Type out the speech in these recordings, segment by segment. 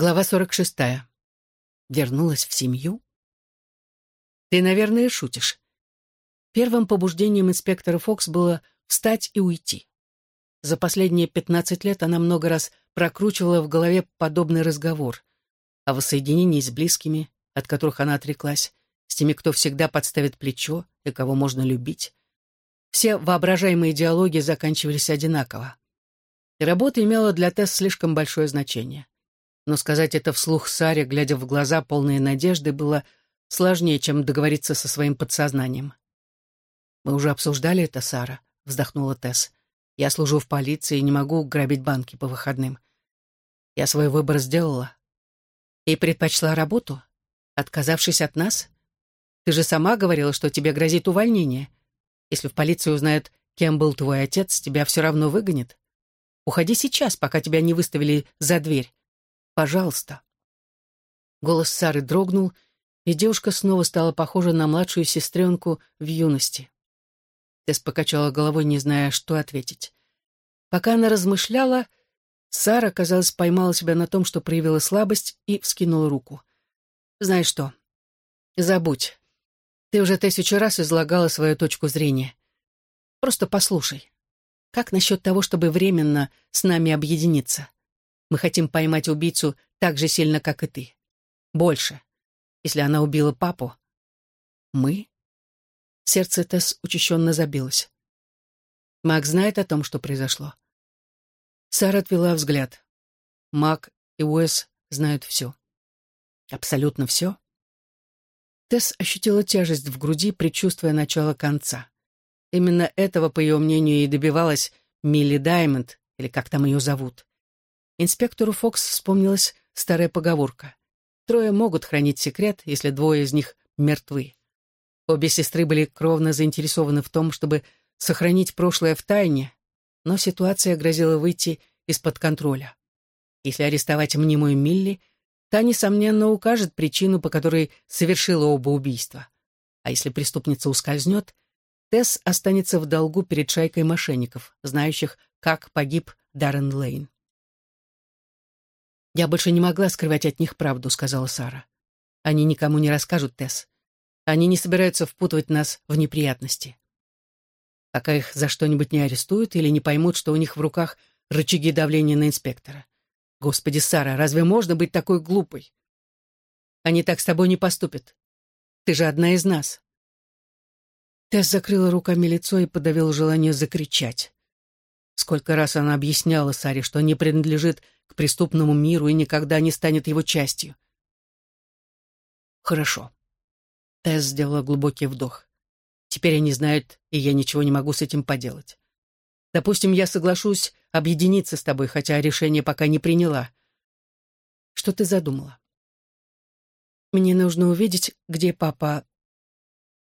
Глава 46. Вернулась в семью? Ты, наверное, шутишь. Первым побуждением инспектора Фокс было встать и уйти. За последние 15 лет она много раз прокручивала в голове подобный разговор о воссоединении с близкими, от которых она отреклась, с теми, кто всегда подставит плечо и кого можно любить. Все воображаемые диалоги заканчивались одинаково. И работа имела для Тесс слишком большое значение но сказать это вслух Саре, глядя в глаза, полные надежды, было сложнее, чем договориться со своим подсознанием. «Мы уже обсуждали это, Сара», — вздохнула Тесс. «Я служу в полиции и не могу грабить банки по выходным. Я свой выбор сделала. И предпочла работу, отказавшись от нас? Ты же сама говорила, что тебе грозит увольнение. Если в полиции узнают, кем был твой отец, тебя все равно выгонят. Уходи сейчас, пока тебя не выставили за дверь. Пожалуйста». Голос Сары дрогнул, и девушка снова стала похожа на младшую сестренку в юности. Тесс покачала головой, не зная, что ответить. Пока она размышляла, Сара, казалось, поймала себя на том, что проявила слабость, и вскинула руку. «Знаешь что? Забудь. Ты уже тысячу раз излагала свою точку зрения. Просто послушай. Как насчет того, чтобы временно с нами объединиться? Мы хотим поймать убийцу так же сильно, как и ты. Больше. Если она убила папу. Мы? Сердце Тесс учащенно забилось. Мак знает о том, что произошло. Сара отвела взгляд. Мак и Уэс знают все. Абсолютно все. Тесс ощутила тяжесть в груди, предчувствуя начало конца. Именно этого, по ее мнению, и добивалась Милли Даймонд, или как там ее зовут. Инспектору Фокс вспомнилась старая поговорка. Трое могут хранить секрет, если двое из них мертвы. Обе сестры были кровно заинтересованы в том, чтобы сохранить прошлое в тайне, но ситуация грозила выйти из-под контроля. Если арестовать мнимую Милли, та, несомненно, укажет причину, по которой совершила оба убийства. А если преступница ускользнет, Тесс останется в долгу перед шайкой мошенников, знающих, как погиб Даррен Лейн. «Я больше не могла скрывать от них правду», — сказала Сара. «Они никому не расскажут, Тесс. Они не собираются впутывать нас в неприятности. Пока их за что-нибудь не арестуют или не поймут, что у них в руках рычаги давления на инспектора. Господи, Сара, разве можно быть такой глупой? Они так с тобой не поступят. Ты же одна из нас». Тесс закрыла руками лицо и подавила желание закричать. Сколько раз она объясняла Саре, что не принадлежит к преступному миру и никогда не станет его частью. Хорошо. Тесс сделала глубокий вдох. Теперь они знают, и я ничего не могу с этим поделать. Допустим, я соглашусь объединиться с тобой, хотя решение пока не приняла. Что ты задумала? Мне нужно увидеть, где папа...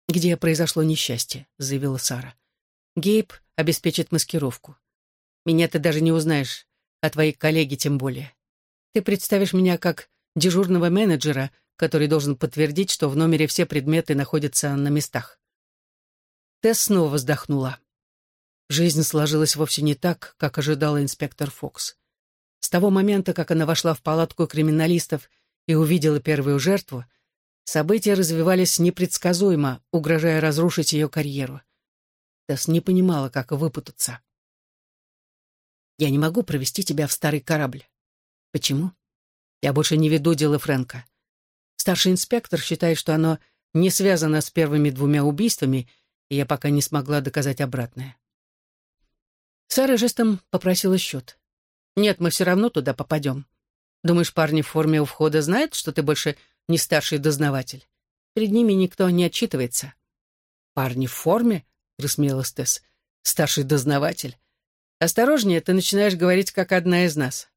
Где произошло несчастье, заявила Сара. Гейб обеспечит маскировку. Меня ты даже не узнаешь, а твои коллеги тем более. Ты представишь меня как дежурного менеджера, который должен подтвердить, что в номере все предметы находятся на местах. Тесс снова вздохнула. Жизнь сложилась вовсе не так, как ожидала инспектор Фокс. С того момента, как она вошла в палатку криминалистов и увидела первую жертву, события развивались непредсказуемо, угрожая разрушить ее карьеру. Тесс не понимала, как выпутаться. Я не могу провести тебя в старый корабль. Почему? Я больше не веду дело Фрэнка. Старший инспектор считает, что оно не связано с первыми двумя убийствами, и я пока не смогла доказать обратное. Сара жестом попросила счет. «Нет, мы все равно туда попадем. Думаешь, парни в форме у входа знают, что ты больше не старший дознаватель? Перед ними никто не отчитывается». «Парни в форме?» — рассмеялась Тесс. «Старший дознаватель. Осторожнее, ты начинаешь говорить, как одна из нас.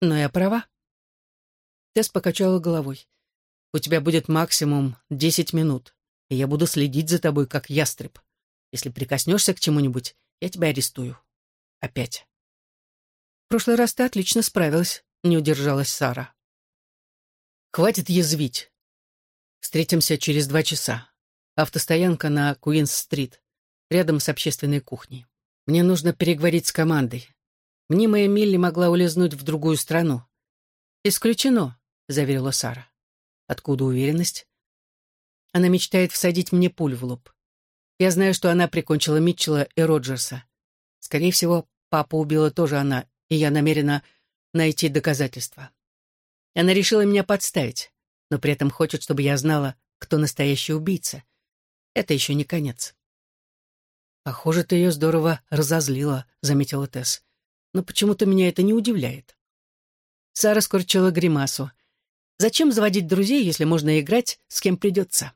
Но я права. Тесс покачала головой. У тебя будет максимум десять минут, и я буду следить за тобой, как ястреб. Если прикоснешься к чему-нибудь, я тебя арестую. Опять. В прошлый раз ты отлично справилась, не удержалась Сара. Хватит язвить. Встретимся через два часа. Автостоянка на Куинс-стрит, рядом с общественной кухней. Мне нужно переговорить с командой. Мнимая Милли могла улизнуть в другую страну. «Исключено», — заверила Сара. «Откуда уверенность?» Она мечтает всадить мне пуль в лоб. Я знаю, что она прикончила Митчелла и Роджерса. Скорее всего, папа убила тоже она, и я намерена найти доказательства. Она решила меня подставить, но при этом хочет, чтобы я знала, кто настоящий убийца. Это еще не конец. «Похоже, ты ее здорово разозлила», — заметила Тесс. «Но почему-то меня это не удивляет». Сара скорчила гримасу. «Зачем заводить друзей, если можно играть с кем придется?»